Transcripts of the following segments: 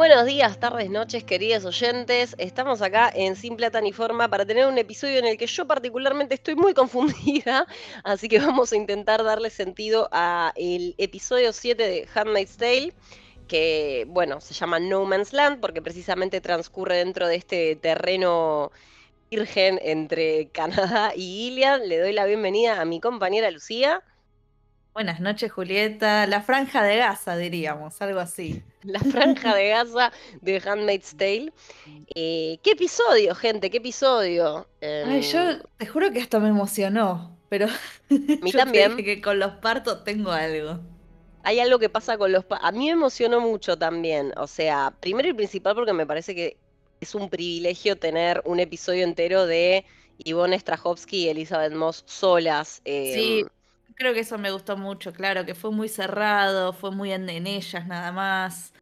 Buenos días, tardes, noches, queridos oyentes. Estamos acá en Sin Plata ni Forma para tener un episodio en el que yo particularmente estoy muy confundida, así que vamos a intentar darle sentido a el episodio 7 de Handmaid's Tale, que, bueno, se llama No Man's Land porque precisamente transcurre dentro de este terreno virgen entre Canadá y Iliad. Le doy la bienvenida a mi compañera Lucía. Buenas noches, Julieta. La franja de Gaza, diríamos, algo así. La franja de Gaza de Handmaid's Tale. Eh, ¿Qué episodio, gente? ¿Qué episodio? Ay, yo em, te juro que hasta me emocionó, pero. A mí también. que con los partos tengo algo. Hay algo que pasa con los partos. A mí me emocionó mucho también. O sea, primero y principal porque me parece que es un privilegio tener un episodio entero de Ivonne Strahovski y Elizabeth Moss solas. sí, em, creo que eso me gustó mucho, claro, que fue muy cerrado, fue muy en, ellas nada más.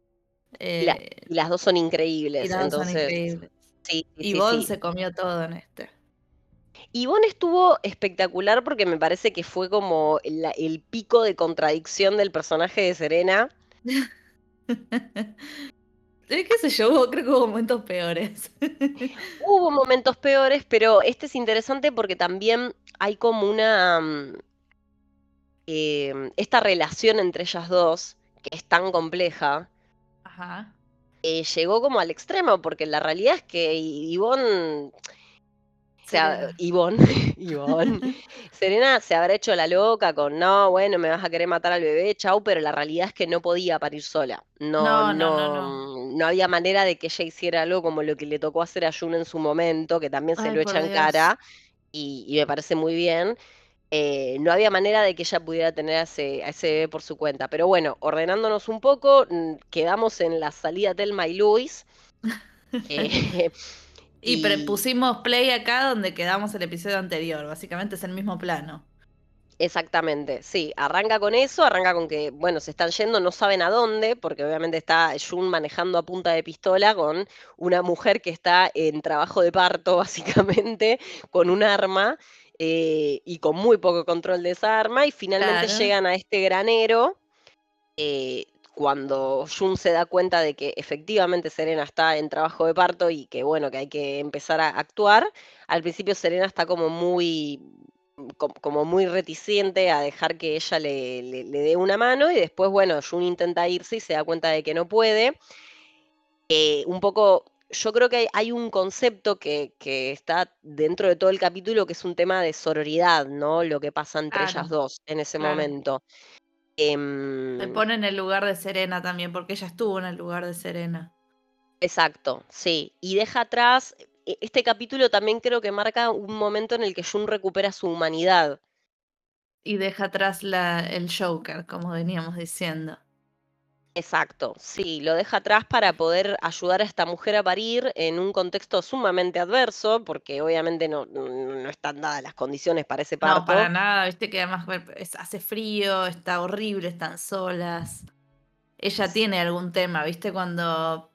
y, eh, las dos son increíbles. Y las dos son increíbles. Sí, Ivonne se comió todo en este. Ivonne estuvo espectacular porque me parece que fue como el pico de contradicción del personaje de Serena. Eh, qué sé yo, creo que hubo momentos peores. hubo momentos peores, pero este es interesante porque también hay como una... Em, esta relación entre ellas dos, que es tan compleja, eh, llegó como al extremo, porque la realidad es que Ivonne o sea, Ivonne, Serena se habrá hecho la loca con, no, bueno, me vas a querer matar al bebé, chau, pero la realidad es que no podía parir sola. No, no, no, había manera de que ella hiciera algo como lo que le tocó hacer a June en su momento, que también se lo echa en cara, y, me parece muy bien. Eh, no había manera de que ella pudiera tener a ese, bebé por su cuenta. Pero bueno, ordenándonos un poco, mm, quedamos en la salida Telma y Luis. Eh, y, pusimos play acá donde quedamos el episodio anterior, básicamente es el mismo plano. Exactamente, sí, arranca con eso, arranca con que, bueno, se están yendo, no saben a dónde, porque obviamente está Jun manejando a punta de pistola con una mujer que está en trabajo de parto, básicamente, con un arma eh, y con muy poco control de esa arma, y finalmente llegan a este granero. Eh, cuando Jun se da cuenta de que efectivamente Serena está en trabajo de parto y que bueno, que hay que empezar a actuar, al principio Serena está como muy como muy reticente a dejar que ella le, dé una mano y después, bueno, Jun intenta irse y se da cuenta de que no puede. Eh, un poco, yo creo que hay, un concepto que, está dentro de todo el capítulo que es un tema de sororidad, ¿no? Lo que pasa entre ellas dos en ese momento. Se em, pone en el lugar de Serena también, porque ella estuvo en el lugar de Serena. Exacto, sí. Y deja atrás, e, este capítulo también creo que marca un momento en el que Jun recupera su humanidad. Y deja atrás la, el Joker, como veníamos diciendo. Exacto, sí, lo deja atrás para poder ayudar a esta mujer a parir en un contexto sumamente adverso, porque obviamente no, no están dadas las condiciones para ese parto. No, para nada, viste que además hace frío, está horrible, están solas. Ella tiene algún tema, viste, cuando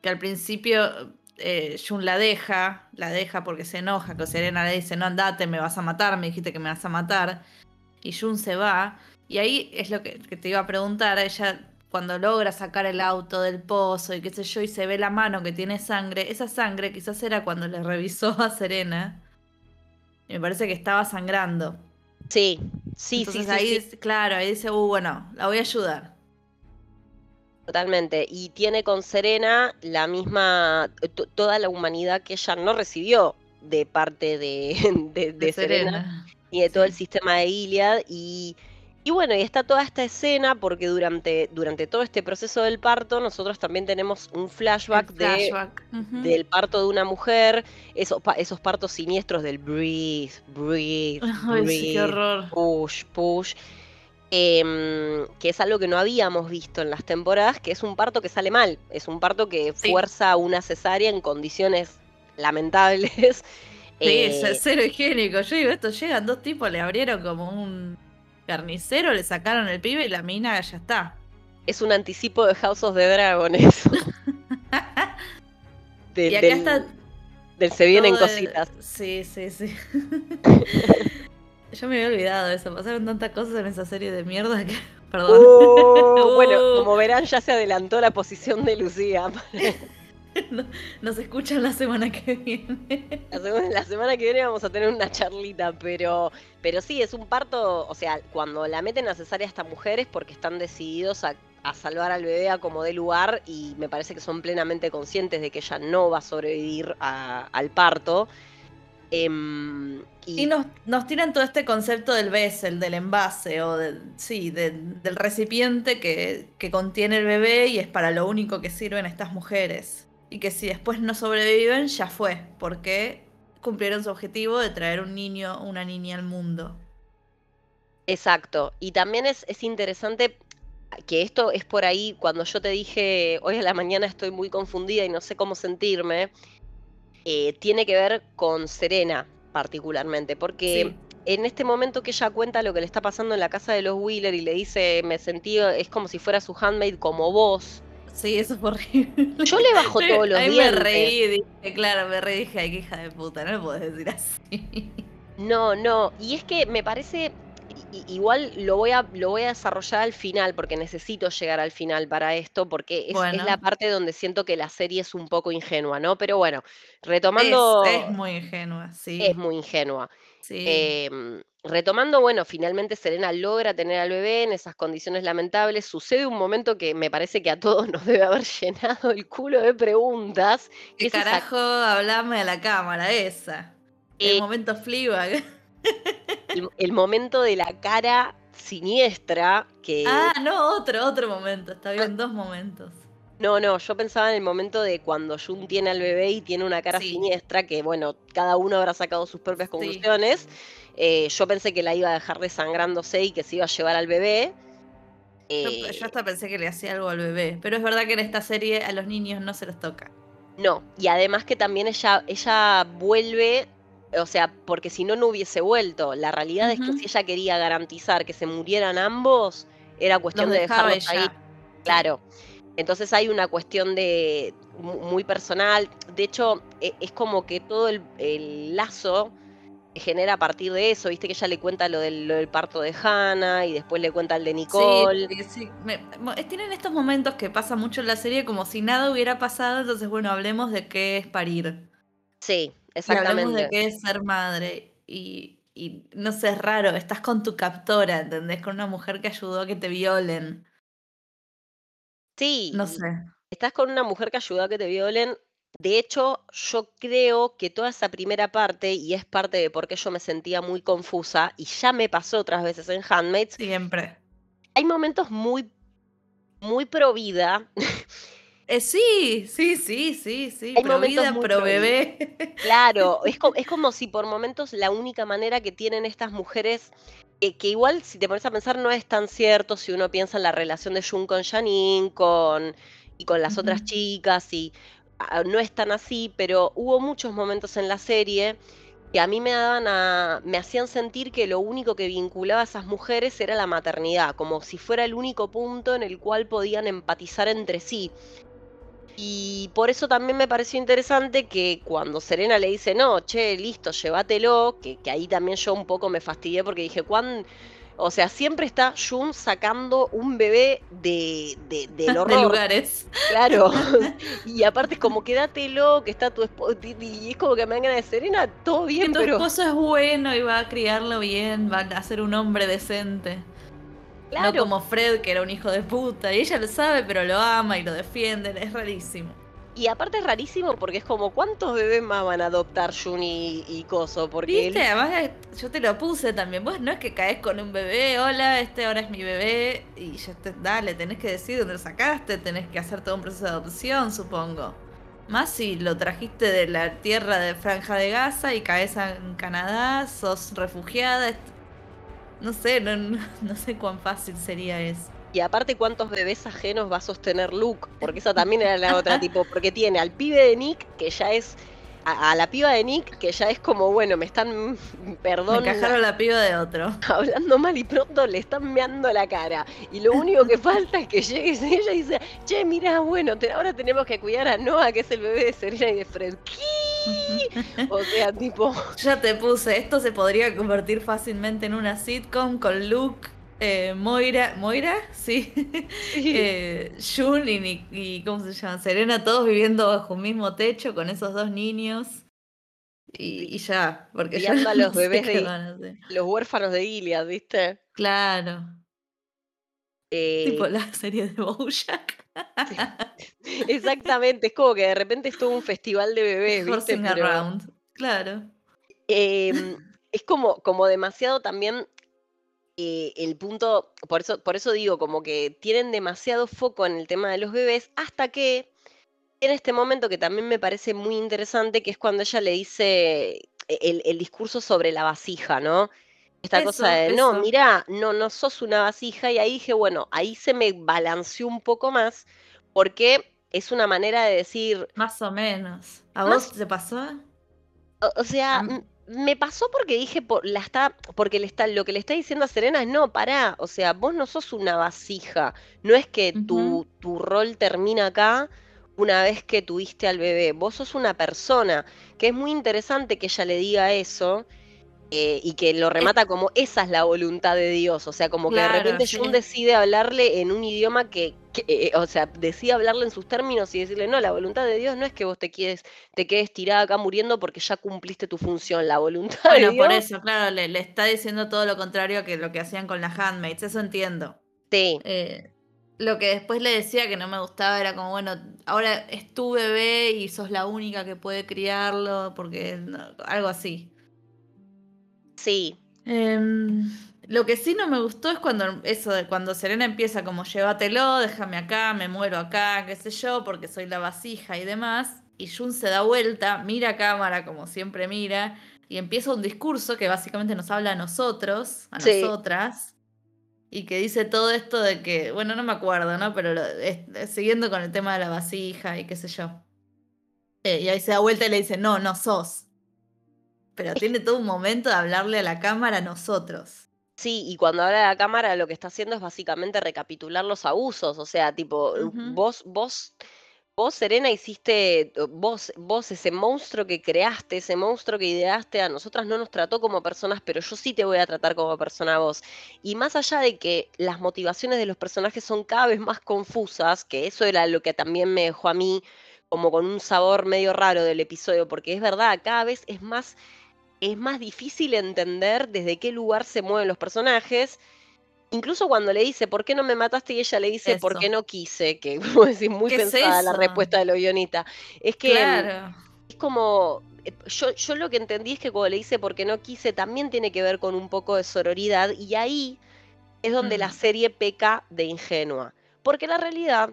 que al principio eh, Jun la deja, la deja porque se enoja, que Serena le dice, no andate, me vas a matar, me dijiste que me vas a matar. Y Jun se va. Y ahí es lo que, que te iba a preguntar, ella cuando logra sacar el auto del pozo y qué sé yo, y se ve la mano que tiene sangre, esa sangre quizás era cuando le revisó a Serena. Y me parece que estaba sangrando. Sí, sí, sí, ahí, claro, ahí dice, uh, bueno, la voy a ayudar. Totalmente. Y tiene con Serena la misma, toda la humanidad que ella no recibió de parte de, de, Serena. y de todo el sistema de Iliad. Y y bueno, y está toda esta escena porque durante, durante todo este proceso del parto nosotros también tenemos un flashback, del parto de una mujer, esos, esos partos siniestros del breathe, breathe, breathe, push, push. Em, que es algo que no habíamos visto en las temporadas, que es un parto que sale mal, es un parto que fuerza una cesárea en condiciones lamentables. Sí, es eh, cero higiénico. Yo digo, esto llegan dos tipos, le abrieron como un carnicero, le sacaron el pibe y la mina ya está. Es un anticipo de House of the Dragon eso. y acá está. Del se vienen cositas. Sí, sí, sí. Yo me había olvidado de eso. Pasaron tantas cosas en esa serie de mierda que perdón. Uh, bueno, Uh. como verán, ya se adelantó la posición de Lucía. No- Nos escuchan la semana que viene. La semana, la semana que viene vamos a tener una charlita, pero, pero sí, es un parto, o sea, cuando la meten a cesárea esta mujer es porque están decididos a, a salvar al bebé a como dé lugar y me parece que son plenamente conscientes de que ella no va a sobrevivir a- al parto. Em, y Y nos, nos tiran todo este concepto del vessel, del envase, o del, sí, de- del recipiente que, que contiene el bebé y es para lo único que sirven estas mujeres. Y que si después no sobreviven, ya fue, porque cumplieron su objetivo de traer un niño o una niña al mundo. Exacto. Y también es, es interesante que esto es por ahí, cuando yo te dije, hoy a la mañana estoy muy confundida y no sé cómo sentirme, eh, tiene que ver con Serena particularmente, porque Sí. en este momento que ella cuenta lo que le está pasando en la casa de los Wheeler y le dice, me sentí, es como si fuera su handmaid como vos. Sí, eso fue horrible. Yo le bajo todos los Ahí me dientes. reí, dije, claro, me reí, dije, ay, qué hija de puta, no le puedes decir así. No, no, y es que me parece, igual lo voy a, lo voy a desarrollar al final, porque necesito llegar al final para esto, porque es, es la parte donde siento que la serie es un poco ingenua, ¿no? Pero bueno, Es, retomando, es muy ingenua, sí. es muy ingenua. sí. Em, retomando, bueno, finalmente Serena logra tener al bebé en esas condiciones lamentables. Sucede un momento que me parece que a todos nos debe haber llenado el culo de preguntas. ¿Qué es esa- carajo hablame a la cámara esa? Eh, El momento Fleabag. el, el momento de la cara siniestra que... Ah, no, otro, otro momento. Está bien, dos momentos. No, no, yo pensaba en el momento de cuando Jun tiene al bebé y tiene una cara Sí. siniestra, que bueno, cada uno habrá sacado sus propias Sí. conclusiones. Eh, yo pensé que la iba a dejar desangrándose y que se iba a llevar al bebé. Yo, Eh, yo hasta pensé que le hacía algo al bebé. Pero es verdad que en esta serie a los niños no se los toca. No, y además que también ella, ella vuelve, o sea, porque si no, no hubiese vuelto. La realidad es que si ella quería garantizar que se murieran ambos, era cuestión Los de dejarlos ahí. Claro. Entonces hay una cuestión de mu- muy personal. De hecho, e- es como que todo el, el lazo genera a partir de eso. Viste que ella le cuenta lo del, lo del parto de Hannah y después le cuenta el de Nicole. Sí, sí, me- tienen estos momentos que pasa mucho en la serie como si nada hubiera pasado. Entonces, bueno, hablemos de qué es parir. Sí, Y hablemos de exactamente. qué es ser madre. Y, y no sé, es raro. Estás con tu captora, ¿entendés? Con una mujer que ayudó a que te violen. Sí, No y sé. estás con una mujer que ayudó a que te violen. De hecho, yo creo que toda esa primera parte, y es parte de por qué yo me sentía muy confusa, y ya me pasó otras veces en Handmaids, Siempre. hay momentos muy, muy pro vida. Eh, sí, sí, sí, sí, sí. Hay Pro momentos vida, muy pro pro vida. bebé. Claro, es, co- es como si por momentos la única manera que tienen estas mujeres, que, que igual si te pones a pensar no es tan cierto si uno piensa en la relación de Jun con Janine con, y con las otras chicas, y ah, no es tan así, pero hubo muchos momentos en la serie que a mí me daban a, me hacían sentir que lo único que vinculaba a esas mujeres era la maternidad, como si fuera el único punto en el cual podían empatizar entre sí. Y por eso también me pareció interesante que cuando Serena le dice, no, che, listo, llévatelo, que, que ahí también yo un poco me fastidié porque dije, ¿cuán? O sea, siempre está Jun sacando un bebé de, de- del De horror, lugares. claro. y aparte es como, quédatelo, que está tu esposo, y es como que me dan ganas de Serena, todo Que bien, tu pero esposo es bueno y va a criarlo bien, va a ser un hombre decente. Claro, No como Fred, que era un hijo de puta. Y ella lo sabe, pero lo ama y lo defiende. Es rarísimo. y aparte es rarísimo porque es como, ¿cuántos bebés más van a adoptar Jun y, y Coso? Porque él- ¿Viste? Además, eh, yo te lo puse también. Vos no es que caes con un bebé, hola, este ahora es mi bebé. Y ya te, dale, tenés que decir dónde lo sacaste, tenés que hacer todo un proceso de adopción, supongo. Más si lo trajiste de la tierra de Franja de Gaza y caes en Canadá, sos refugiada. No sé, no- no sé cuán fácil sería eso. Y aparte, ¿cuántos bebés ajenos va a sostener Luke? Porque esa también era la otra, tipo, porque tiene al pibe de Nick, que ya es. A, a la piba de Nick, que ya es como, bueno, me están, perdón, Me encajaron la piba de otro. hablando mal y pronto le están meando la cara. Y lo único que falta es que llegue ella y dice, che, mira, bueno, te- ahora tenemos que cuidar a Noah, que es el bebé de Serena y de Fred. ¿Qué? O sea, tipo, Ya te puse, esto se podría convertir fácilmente en una sitcom con Luke eh, Moira, Moira, sí, eh, Jun y, y, ¿cómo se llama? Serena, todos viviendo bajo un mismo techo con esos dos niños. Y, ya, porque ya no los bebés de, los huérfanos de Iliad, ¿viste? Claro. tipo eh, la serie de Bojack. Exactamente, es como que de repente es todo un festival de bebés, ¿viste? around. Claro. Em, es como, como demasiado también eh, el punto, por eso, por eso digo, como que tienen demasiado foco en el tema de los bebés, hasta que en este momento que también me parece muy interesante, que es cuando ella le dice el, el discurso sobre la vasija, ¿no? Esta cosa de, no, mira, no, no sos una vasija, y ahí dije, bueno, ahí se me balanceó un poco más, porque es una manera de decir... Más o menos. ¿A vos te pasó? O, sea, me pasó porque dije, por, la está, porque le está, lo que le está diciendo a Serena es, no, pará, o sea, vos no sos una vasija, no es que tu, tu rol termina acá una vez que tuviste al bebé, vos sos una persona, que es muy interesante que ella le diga eso, eh, y que lo remata como esa es la voluntad de Dios, o sea, como que de repente Jun decide hablarle en un idioma que, eh, o sea, decide hablarle en sus términos y decirle, no, la voluntad de Dios no es que vos te quedes, te quedes tirada acá muriendo porque ya cumpliste tu función, la voluntad de Dios... Bueno, por eso, claro, le, está diciendo todo lo contrario que lo que hacían con las handmaids, eso entiendo. Sí. Eh, lo que después le decía que no me gustaba era como, bueno, ahora es tu bebé y sos la única que puede criarlo, porque algo así. Sí. Em, lo que sí no me gustó es cuando eso de cuando Serena empieza como llévatelo, déjame acá, me muero acá, qué sé yo, porque soy la vasija y demás. Y Jun se da vuelta, mira a cámara como siempre mira, y empieza un discurso que básicamente nos habla a nosotros, a nosotras, y que dice todo esto de que, bueno, no me acuerdo, ¿no? Pero siguiendo con el tema de la vasija y qué sé yo. Eh, y ahí se da vuelta y le dice, no, no sos. Pero tiene todo un momento de hablarle a la cámara a nosotros. Sí, y cuando habla a la cámara lo que está haciendo es básicamente recapitular los abusos, o sea, tipo, vos, vos, vos, Serena, hiciste, vos, vos, ese monstruo que creaste, ese monstruo que ideaste, a nosotras no nos trató como personas, pero yo sí te voy a tratar como persona a vos. Y más allá de que las motivaciones de los personajes son cada vez más confusas, que eso era lo que también me dejó a mí como con un sabor medio raro del episodio, porque es verdad, cada vez es más es más difícil entender desde qué lugar se mueven los personajes. Incluso cuando le dice, ¿por qué no me mataste? Y ella le dice, ¿por qué no quise? Que como decir, muy pensada la respuesta de lo. Es que es como. Eh, yo, yo lo que entendí es que cuando le dice por qué no quise, también tiene que ver con un poco de sororidad. Y ahí es donde la mm. serie peca de ingenua. Porque la realidad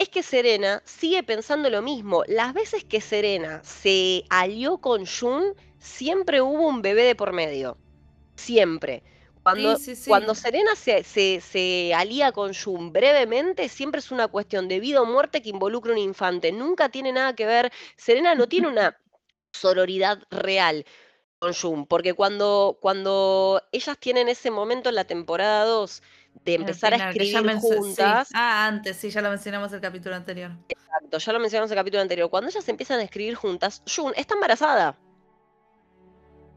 es que Serena sigue pensando lo mismo. Las veces que Serena se alió con Jun, siempre hubo un bebé de por medio. Siempre. Cuando, cuando Serena se, se, alía con Jun brevemente, siempre es una cuestión de vida o muerte que involucra a un infante. Nunca tiene nada que ver. Serena no tiene una sororidad real con Jun, porque cuando, cuando ellas tienen ese momento en la temporada 2 de empezar a escribir juntas. Ah, antes, sí, ya lo mencionamos el capítulo anterior. Exacto, ya lo mencionamos el capítulo anterior. Cuando ellas empiezan a escribir juntas, Jun está embarazada.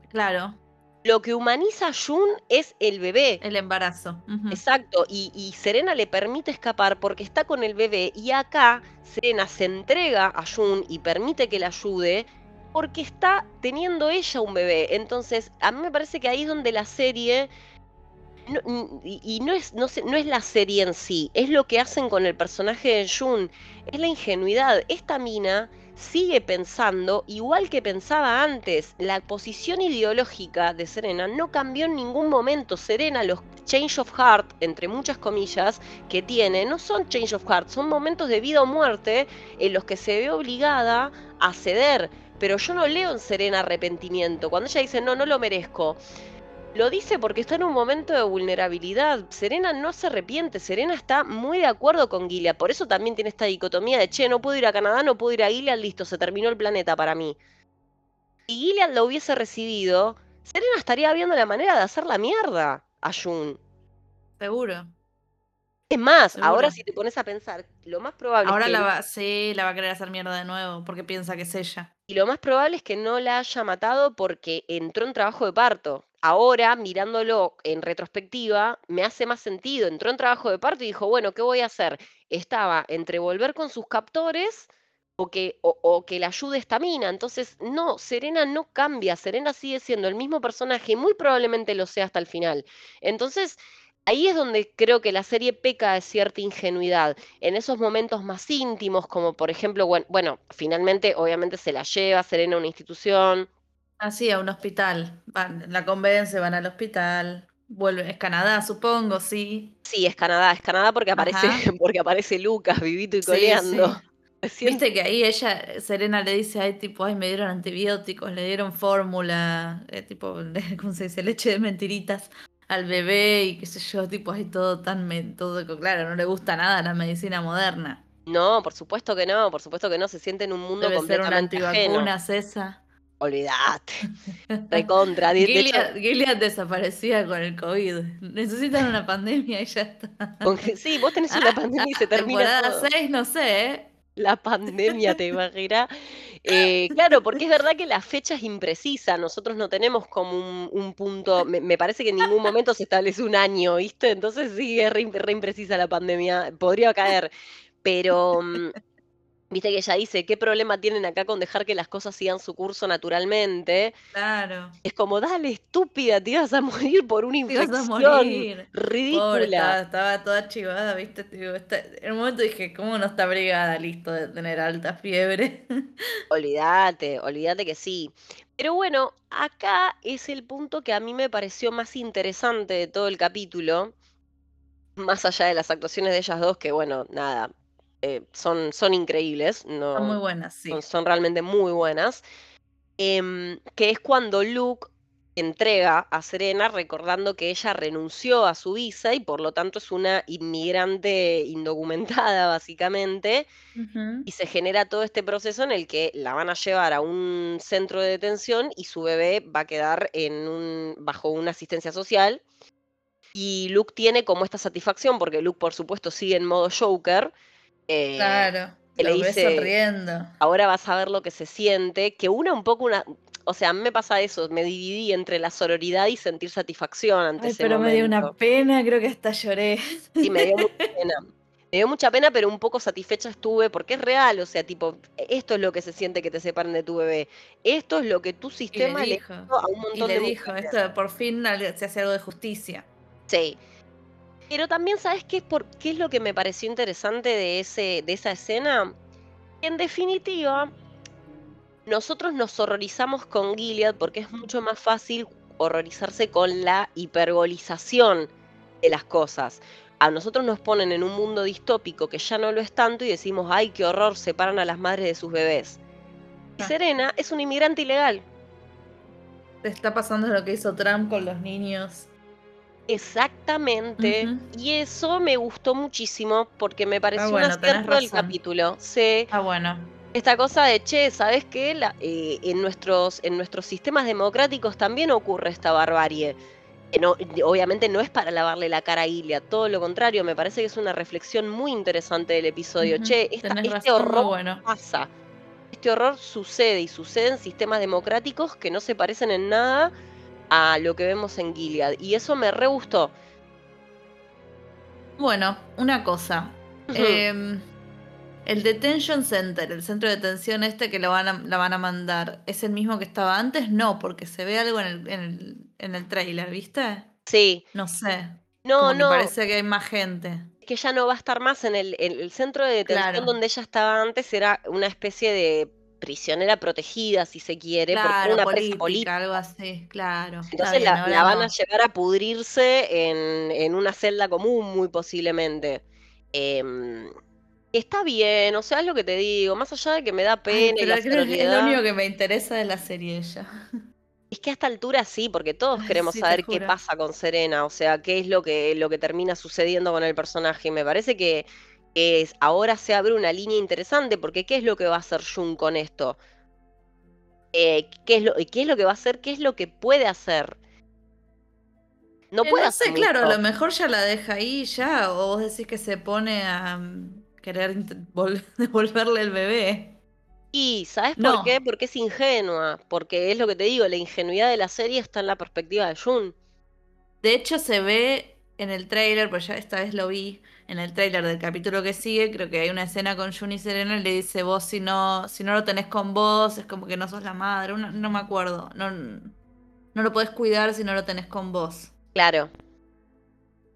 Claro. Lo que humaniza a Jun es el bebé. El embarazo. Exacto. Y, y, Serena le permite escapar porque está con el bebé. Y acá Serena se entrega a Jun y permite que le ayude porque está teniendo ella un bebé. Entonces, a mí me parece que ahí es donde la serie y, no, es, no, no, es la serie en sí, es lo que hacen con el personaje de Jun, es la ingenuidad. Esta mina sigue pensando igual que pensaba antes. La posición ideológica de Serena no cambió en ningún momento. Serena, los change of heart, entre muchas comillas, que tiene, no son change of heart, son momentos de vida o muerte en los que se ve obligada a ceder. Pero yo no leo en Serena arrepentimiento. Cuando ella dice, no, no lo merezco. Lo dice porque está en un momento de vulnerabilidad. Serena no se arrepiente, Serena está muy de acuerdo con Gilead. Por eso también tiene esta dicotomía de, che, no puedo ir a Canadá, no puedo ir a Gilead, listo, se terminó el planeta para mí. Si Gilead lo hubiese recibido, Serena estaría viendo la manera de hacer la mierda a Jun. Seguro. Es más, ahora si te pones a pensar, lo más probable ahora es que... la va, sí, la va a querer hacer mierda de nuevo porque piensa que es ella. Y lo más probable es que no la haya matado porque entró en trabajo de parto ahora, mirándolo en retrospectiva, me hace más sentido. Entró en trabajo de parto y dijo, bueno, ¿qué voy a hacer? Estaba entre volver con sus captores o que, o, que la ayude esta mina. Entonces, no, Serena no cambia, Serena sigue siendo el mismo personaje, muy probablemente lo sea hasta el final. Entonces, ahí es donde creo que la serie peca de cierta ingenuidad. En esos momentos más íntimos, como por ejemplo, bueno, bueno finalmente, obviamente se la lleva Serena a una institución. Así, ah, a un hospital. Van, la convence, van al hospital. Vuelve, es Canadá, supongo, sí. Sí, es Canadá, es Canadá porque aparece, porque aparece Lucas, vivito y coleando. Viste que ahí ella, Serena le dice, ay, tipo, ay, me dieron antibióticos, le dieron fórmula, eh, tipo, ¿cómo se dice? Leche de mentiritas al bebé y qué sé yo, tipo, ay, todo tan, todo, claro, no le gusta nada la medicina moderna. No, por supuesto que no, por supuesto que no, se siente en un mundo Debe completamente ser una antivacuna, César. Olvídate. Recontra. Gilead, desaparecía con el COVID. Necesitan una pandemia y ya está. sí, vos tenés una pandemia y se termina. Temporada 6, no sé, ¿eh? La pandemia, te imaginas. Eh, claro, porque es verdad que la fecha es imprecisa. Nosotros no tenemos como un, punto. Me, parece que en ningún momento se establece un año, ¿viste? Entonces sí, es re, re imprecisa la pandemia. Podría caer. Pero mm, Viste que ella dice, ¿qué problema tienen acá con dejar que las cosas sigan su curso naturalmente? Claro. Es como, dale, estúpida, te ibas a morir por una infección. Te ibas a morir. Ridícula. estaba, toda chivada, viste. en un momento dije, ¿cómo no está brigada listo de tener alta fiebre? olvídate, olvídate que sí. Pero bueno, acá es el punto que a mí me pareció más interesante de todo el capítulo. Más allá de las actuaciones de ellas dos, que bueno, nada, eh, son, son increíbles. No, son muy buenas, sí. Son, realmente muy buenas. Em, que es cuando Luke entrega a Serena recordando que ella renunció a su visa y por lo tanto es una inmigrante indocumentada básicamente y se genera todo este proceso en el que la van a llevar a un centro de detención y su bebé va a quedar en un, bajo una asistencia social y Luke tiene como esta satisfacción porque Luke por supuesto sigue en modo Joker eh, claro. Que le dice, sonriendo. Ahora vas a ver lo que se siente, que una un poco una, o sea, a mí me pasa eso, me dividí entre la sororidad y sentir satisfacción ante Ay, pero me dio una pena, creo que hasta lloré. Sí, me dio mucha pena. Me dio mucha pena, pero un poco satisfecha estuve porque es real, o sea, tipo, esto es lo que se siente que te separen de tu bebé. Esto es lo que tu sistema le, dijo, a un montón y le dijo, esto por fin se hace algo de justicia. Sí. Pero también, ¿sabes qué es, por, qué es lo que me pareció interesante de, ese, de esa escena? En definitiva, nosotros nos horrorizamos con Gilead porque es mucho más fácil horrorizarse con la hiperbolización de las cosas. A nosotros nos ponen en un mundo distópico que ya no lo es tanto y decimos, ay, qué horror, separan a las madres de sus bebés. Y ah. Serena es un inmigrante ilegal. está pasando lo que hizo Trump con los niños Exactamente. Y eso me gustó muchísimo porque me pareció ah, un acierto del capítulo. Sí. Ah, bueno. Esta cosa de, che, ¿sabes qué? Eh, en, nuestros, en nuestros sistemas democráticos también ocurre esta barbarie. no, obviamente no es para lavarle la cara a Ilia, todo lo contrario, me parece que es una reflexión muy interesante del episodio. Che, este horror pasa. Este horror sucede y sucede en sistemas democráticos que no se parecen en nada a lo que vemos en Gilead. Y eso me re gustó. Bueno, una cosa. Em, el Detention Center, el centro de detención este que lo van a, la van a mandar, ¿es el mismo que estaba antes? No, porque se ve algo en el, en el, en el trailer, ¿viste? Sí. No sé. No, no. parece que hay más gente. Que ya no va a estar más en el, el centro de detención donde ella estaba antes, era una especie de prisionera protegida, si se quiere, porque una presa política. Algo así, claro. Entonces la, van a llevar a pudrirse en, una celda común, muy posiblemente. Em, está bien, o sea, es lo que te digo, más allá de que me da pena. pero es lo único que me interesa de la serie ella. Es que a esta altura sí, porque todos queremos saber qué pasa con Serena, o sea, qué es lo que, lo que termina sucediendo con el personaje. Y me parece que es, ahora se abre una línea interesante, porque ¿qué es lo que va a hacer Jun con esto? Eh, ¿qué, es lo, ¿Qué es lo que va a hacer? ¿Qué es lo que puede hacer? No eh, puede hacer. claro, a lo mejor ya la deja ahí ya, o vos decís que se pone a mm, querer devolverle el bebé. Y, ¿sabes por No. qué? Porque es ingenua, porque es lo que te digo, la ingenuidad de la serie está en la perspectiva de Jun. De hecho, se ve en el tráiler, pues ya esta vez lo vi, en el tráiler del capítulo que sigue, creo que hay una escena con Jun y Serena y le dice, vos si no, si no lo tenés con vos, es como que no sos la madre, una- no me acuerdo, no, no lo podés cuidar si no lo tenés con vos. Claro.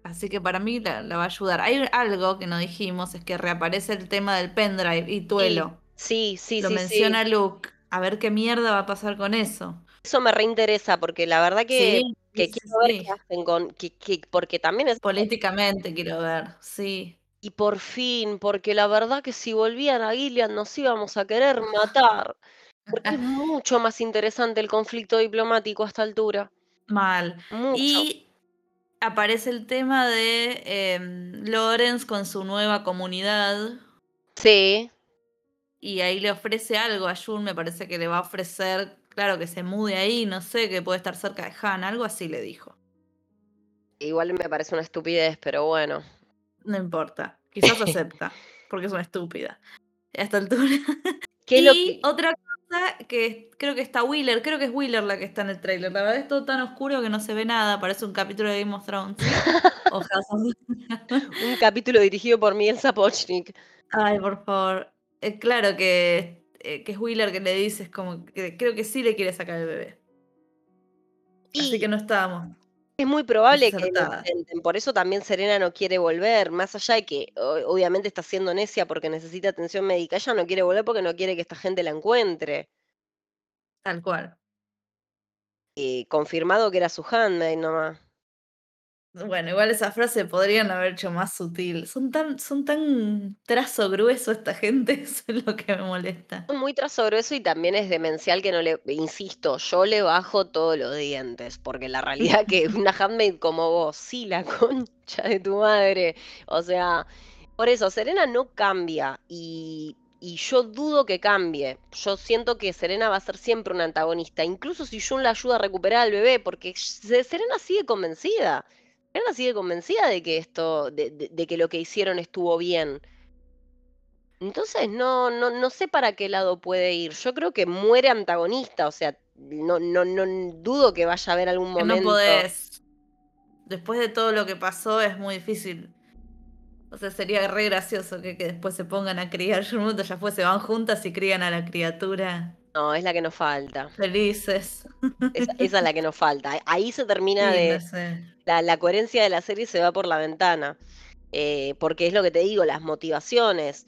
Así que para mí la, la va a ayudar. Hay algo que no dijimos, es que reaparece el tema del pendrive y tuelo. Sí, sí, lo sí, menciona sí. Luke. A ver qué mierda va a pasar con eso. Eso me reinteresa, porque la verdad que, Sí, que sí, quiero ver sí. qué hacen con. que- que- porque también es. Políticamente quiero ver, sí. Y por fin, porque la verdad que si volvían a Gilead nos íbamos a querer matar. Porque es mucho más interesante el conflicto diplomático a esta altura. Mal. Mucho. Y aparece el tema de em, Lawrence con su nueva comunidad. Sí, Y ahí le ofrece algo a Jun, me parece que le va a ofrecer, claro, que se mude ahí, no sé, que puede estar cerca de Han, algo así le dijo. igual me parece una estupidez, pero bueno. No importa, quizás acepta, porque es una estúpida. A esta altura. ¿Qué es y lo que- otra cosa que creo que está Wheeler, creo que es Wheeler la que está en el trailer. La verdad es todo tan oscuro que no se ve nada, parece un capítulo de Game of Thrones. Un capítulo dirigido por Miguel Sapochnik. Ay, por favor. Eh, claro que, eh, que es Wheeler que le dice, es como que creo que sí le quiere sacar el bebé. Así Y que no estábamos. es muy probable que lo Desacertada. intenten. Por eso también Serena no quiere volver. Más allá de que obviamente está siendo necia porque necesita atención médica, ella no quiere volver porque no quiere que esta gente la encuentre. Tal cual. Eh, confirmado que era su handmaid nomás. Bueno, igual esa frase podrían haber hecho más sutil. Son tan, son tan trazo grueso esta gente, eso es lo que me molesta. Es muy trazo grueso y también es demencial que no le, insisto, yo le bajo todos los dientes, porque la realidad que una handmaid como vos, sí, la concha de tu madre, o sea, por eso, Serena no cambia y, y yo dudo que cambie, yo siento que Serena va a ser siempre una antagonista, incluso si Jun la ayuda a recuperar al bebé, porque Se- Serena sigue convencida, Serena sigue convencida de que esto, de- de- de que lo que hicieron estuvo bien. Entonces no, no, no sé para qué lado puede ir. Yo creo que muere antagonista, o sea, no, no, no dudo que vaya a haber algún Que no momento. podés. Después de todo lo que pasó, es muy difícil. O sea, sería re gracioso que, que después se pongan a criar. Yo un momento ya fue, se van juntas y crían a la criatura. No, es la que nos falta. Felices. Esa, esa es la que nos falta. Ahí se termina Sí, de. no sé. La, la coherencia de la serie se va por la ventana. Eh, porque es lo que te digo, las motivaciones.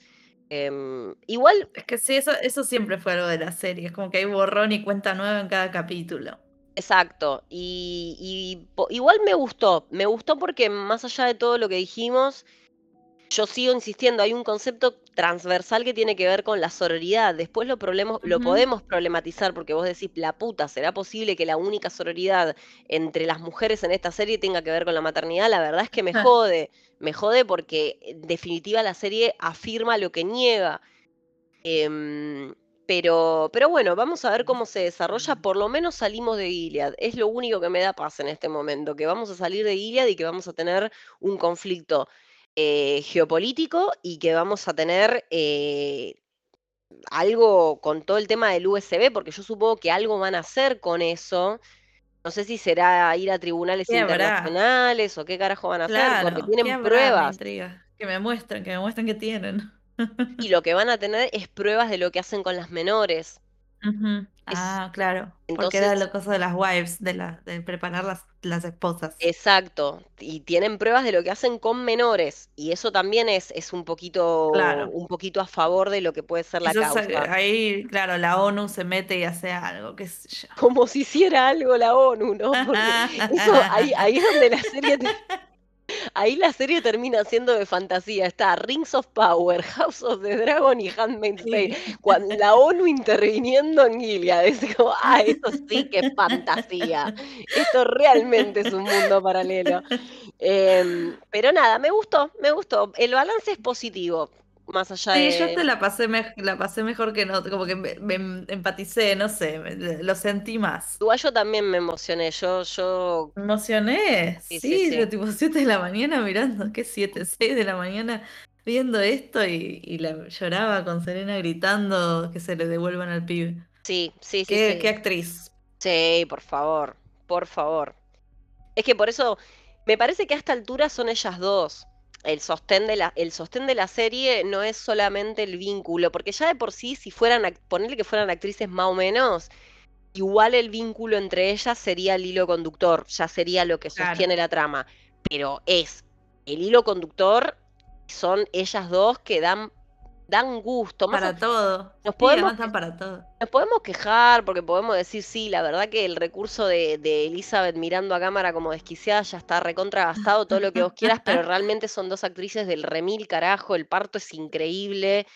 Em, igual Es que sí, eso, eso siempre fue algo de la serie. Es como que hay borrón y cuenta nueva en cada capítulo. Exacto, y, igual me gustó, me gustó porque más allá de todo lo que dijimos, yo sigo insistiendo, hay un concepto transversal que tiene que ver con la sororidad. Después lo, problemo- lo podemos problematizar porque vos decís, la puta, ¿será posible que la única sororidad entre las mujeres en esta serie tenga que ver con la maternidad? La verdad es que me Ah. jode, me jode porque en definitiva la serie afirma lo que niega. Em, pero, pero bueno, vamos a ver cómo se desarrolla. Por lo menos salimos de Gilead. Es lo único que me da paz en este momento, que vamos a salir de Gilead y que vamos a tener un conflicto eh, geopolítico y que vamos a tener eh, algo con todo el tema del USB, porque yo supongo que algo van a hacer con eso. No sé si será ir a tribunales internacionales o qué carajo van a hacer, porque Claro, ¿qué tienen? Me pruebas. Que me muestren, que me muestren que tienen. Y lo que van a tener es pruebas de lo que hacen con las menores. Es- Ah, claro. Porque era entonces- la cosa de las wives, de, la, de preparar las, las esposas. Exacto, y tienen pruebas de lo que hacen con menores, y eso también es, es un poquito, Claro. un poquito a favor de lo que puede ser la causa. ahí, claro, la ONU se mete y hace algo, qué sé yo. Como si hiciera algo la ONU, ¿no? Porque eso, ahí, ahí es donde la serie te- ahí la serie termina siendo de fantasía. Está Rings of Power, House of the Dragon y Handmaid's Tale. Cuando la ONU interviniendo en Gilead, es como, ah, esto sí que es fantasía. Esto realmente es un mundo paralelo. Em, pero nada, me gustó, me gustó. El balance es positivo, más allá Sí, de. yo te la pasé, me- la pasé mejor que no, como que me, me empaticé, no sé, me- lo sentí más. Igual yo también me emocioné. Yo, yo Me emocioné, Sí, sí, sí, sí. yo tipo 7 de la mañana mirando, ¿qué 7? 6 de la mañana viendo esto y, y la lloraba con Serena gritando que se le devuelvan al pibe. Sí, sí, sí. Qué, sí. qué actriz. Sí, por favor, por favor. Es que por eso me parece que a esta altura son ellas dos. El sostén de la, el sostén de la serie no es solamente el vínculo, porque ya de por sí, si fueran, ponerle que fueran actrices más o menos, igual el vínculo entre ellas sería el hilo conductor, ya sería lo que Claro. sostiene la trama. Pero es el hilo conductor, son ellas dos que dan, dan gusto. Más Para todo. nos podemos además están para todo. nos podemos quejar porque podemos decir, sí, la verdad que el recurso de, de Elizabeth mirando a cámara como desquiciada ya está recontra gastado, todo lo que vos quieras, pero realmente son dos actrices del remil carajo, el parto es increíble,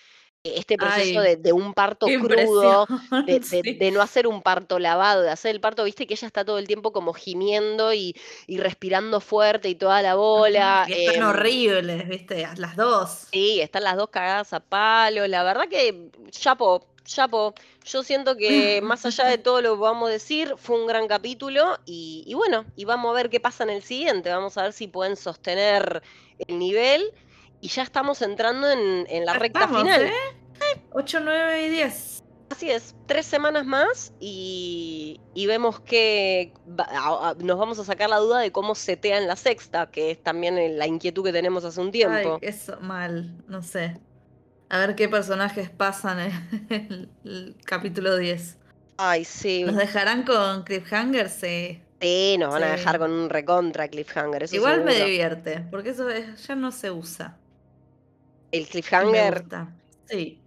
este proceso Ay, de, de un parto crudo, de, de- sí. de no hacer un parto lavado, de hacer el parto, viste que ella está todo el tiempo como gimiendo y, y respirando fuerte y toda la bola. Y están em, horribles, ¿viste? Las dos. Sí, están las dos cagadas a palo. La verdad que, chapo, chapo. Yo siento que más allá de todo lo que vamos a decir, fue un gran capítulo y, y bueno, y vamos a ver qué pasa en el siguiente. Vamos a ver si pueden sostener el nivel. Y ya estamos entrando en, en la recta estamos, final. ¿eh? 8, 9 y 10. Así es, tres semanas más y, y vemos que va- a- a- nos vamos a sacar la duda de cómo setea en la sexta, que es también la inquietud que tenemos hace un Ay, tiempo. eso mal, no sé. A ver qué personajes pasan en el, el capítulo 10. Ay, sí. ¿Nos dejarán con cliffhanger? Sí. Sí, nos van a dejar con un recontra cliffhanger. Eso Igual me divierte, porque eso es- ya no se usa. El cliffhanger. Sí.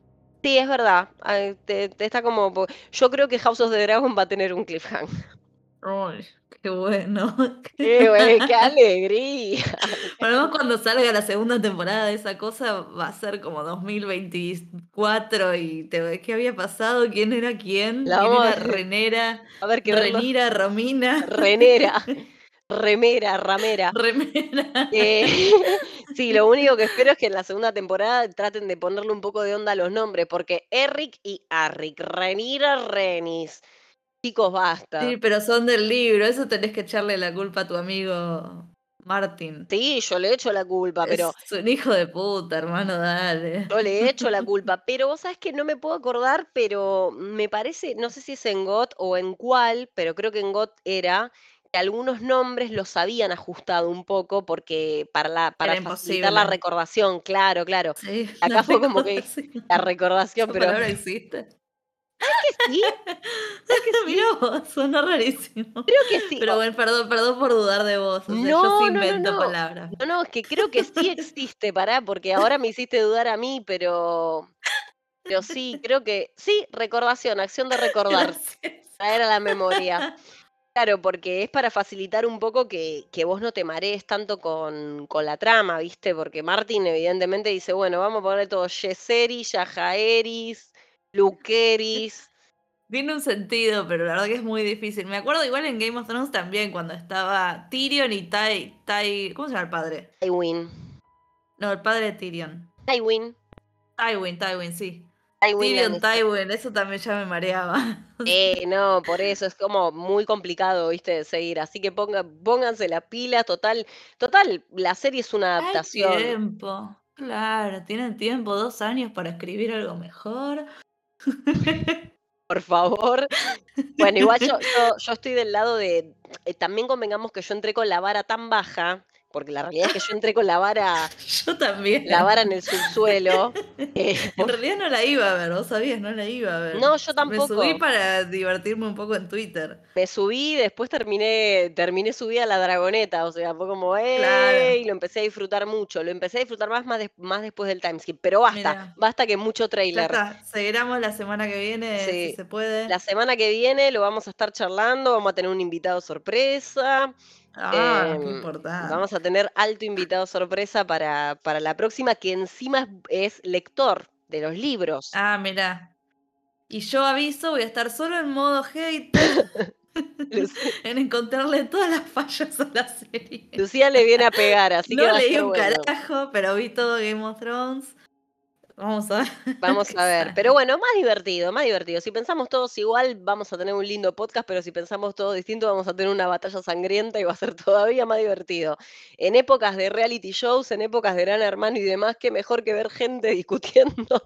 Sí, es verdad. Ay, te- te está como. Yo creo que House of the Dragon va a tener un cliffhanger. Ay, qué bueno. ¡Qué, güey, qué alegría! Además, cuando salga la segunda temporada de esa cosa, va a ser como 2024 y te ¿qué había pasado? ¿Quién era quién? La ¿Quién era Renera? A ver qué. Renira, Romina. Renera, remera, ramera. Remera. Eh, sí, lo único que espero es que en la segunda temporada traten de ponerle un poco de onda a los nombres, porque Eric y Arric, Renira, Renis. Chicos, basta. Sí, pero son del libro, eso tenés que echarle la culpa a tu amigo Martin. Sí, yo le echo la culpa, pero Es un hijo de puta, hermano, dale. Yo le he hecho la culpa, pero vos sabés que no me puedo acordar, pero me parece, no sé si es en GOT o en cuál, pero creo que en GOT era algunos nombres los habían ajustado un poco porque para la para Era facilitar la recordación, claro, claro. Sí, Acá fue como que. La recordación, pero palabra existe. sí, Mirá vos, sonó rarísimo. creo que sí. Pero bueno, perdón, perdón por dudar de vos. O sea, yo No, sí no, no, invento no. palabras. No, no, es que creo que sí existe, pará, porque ahora me hiciste dudar a mí, pero pero sí, creo que sí, recordación, acción de recordar, Gracias. traer a la memoria. Claro, porque es para facilitar un poco que, que vos no te marees tanto con, con la trama, ¿viste? Porque Martin evidentemente dice, bueno, vamos a poner todo Yeseris, Yajaeris, Luqueris. Tiene un sentido, pero la verdad que es muy difícil. Me acuerdo igual en Game of Thrones también, cuando estaba Tyrion y Tai... Tai ¿Cómo se llama el padre? Tywin. No, el padre de Tyrion. Tywin. Tywin, Tywin, sí. Tywin Tyrion. Tywin, eso también ya me mareaba. Eh, no, por eso es como muy complicado, ¿viste? De seguir. Así que ponga, pónganse la pila, total. Total, la serie es una Hay adaptación. tiempo. Claro, tienen tiempo, dos años para escribir algo mejor. Por favor. Bueno, igual yo, yo, yo estoy del lado de. eh, también convengamos que yo entré con la vara tan baja, porque la realidad es que yo entré con la vara, Yo también. la vara en el subsuelo. eh, En realidad no la iba a ver, vos sabías, no la iba a ver. No, yo Me tampoco. subí para divertirme un poco en Twitter. me subí, después terminé, terminé subida a la dragoneta, o sea, fue como, Claro. ¡eh! Y lo empecé a disfrutar mucho. Lo empecé a disfrutar más, más, des- más después del timeskip. Pero basta, Mirá. basta que mucho Ya trailer. está, seguiremos la semana que viene Sí. si se puede. La semana que viene lo vamos a estar charlando, vamos a tener un invitado sorpresa. Ah, qué em, importante. Vamos a tener alto invitado sorpresa para, para la próxima, que encima es, es lector de los libros. Ah, mira. Y yo aviso, voy a estar solo en modo hater Luc- en encontrarle todas las fallas a la serie. Lucía le viene a pegar, así que no va a leí un bueno. carajo, pero vi todo Game of Thrones. Vamos a ver. Vamos a ver. Pero bueno, más divertido, más divertido. Si pensamos todos igual, vamos a tener un lindo podcast, pero si pensamos todos distinto, vamos a tener una batalla sangrienta y va a ser todavía más divertido. En épocas de reality shows, en épocas de Gran Hermano y demás, qué mejor que ver gente discutiendo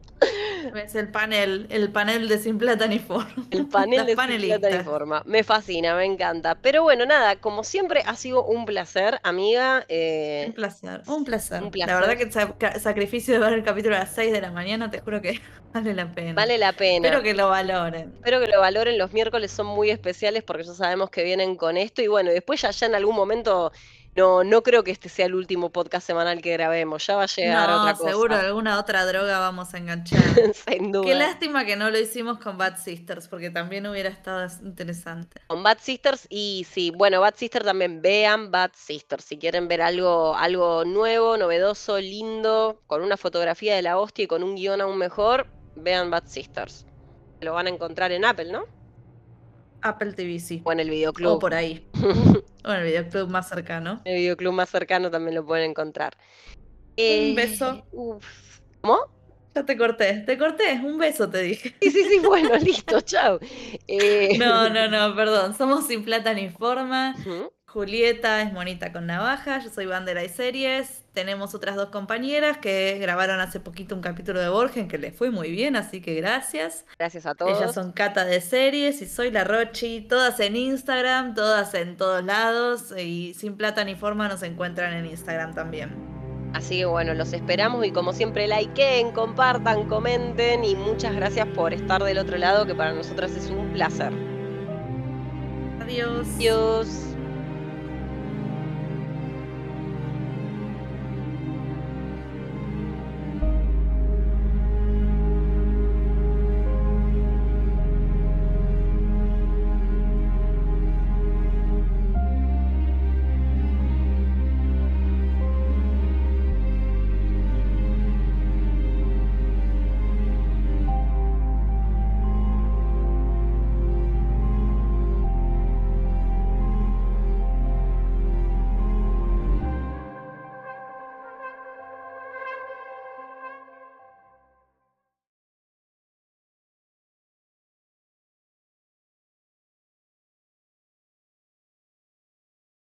Es el panel, el panel de Sin Plata ni Forma. el panel Las de Sin Plata ni. Forma. Me fascina, me encanta. Pero bueno, nada, como siempre, ha sido un placer, amiga. eh, Un placer, un placer. un La verdad placer. que el sac- sacrificio de ver el capítulo a las 6 de la mañana, te juro que vale la pena. vale la pena. Espero que lo valoren. Espero que lo valoren. Los miércoles son muy especiales porque ya sabemos que vienen con esto. Y bueno, después ya, ya en algún momento, no, no creo que este sea el último podcast semanal que grabemos. Ya va a llegar No, otra cosa. seguro alguna otra droga vamos a enganchar. Sin duda. Qué lástima que no lo hicimos con Bad Sisters, porque también hubiera estado interesante. Con Bad Sisters y sí, bueno, Bad Sisters también vean Bad Sisters. Si quieren ver algo, algo nuevo, novedoso, lindo, con una fotografía de la hostia y con un guion aún mejor, vean Bad Sisters. Lo van a encontrar en Apple, ¿no? Apple TV, sí. O en el O videoclub. por ahí. O en el videoclub más cercano. En el videoclub más cercano también lo pueden encontrar. Un beso. uf. ¿Cómo? Ya te corté, te corté, un beso te dije. Sí, sí, sí, bueno, listo, chao. Eh, No, no, no, perdón. Somos sin plata ni forma. Julieta es monita con navaja, yo soy bandera y series. Tenemos otras dos compañeras que grabaron hace poquito un capítulo de Borgen que les fue muy bien, así que gracias. Gracias a todos. Ellas son Cata de series y soy la Rochi, todas en Instagram, todas en todos lados y sin plata ni forma nos encuentran en Instagram también. Así que bueno, los esperamos y como siempre likeen, compartan, comenten y muchas gracias por estar del otro lado que para nosotras es un placer. Adiós. Adiós.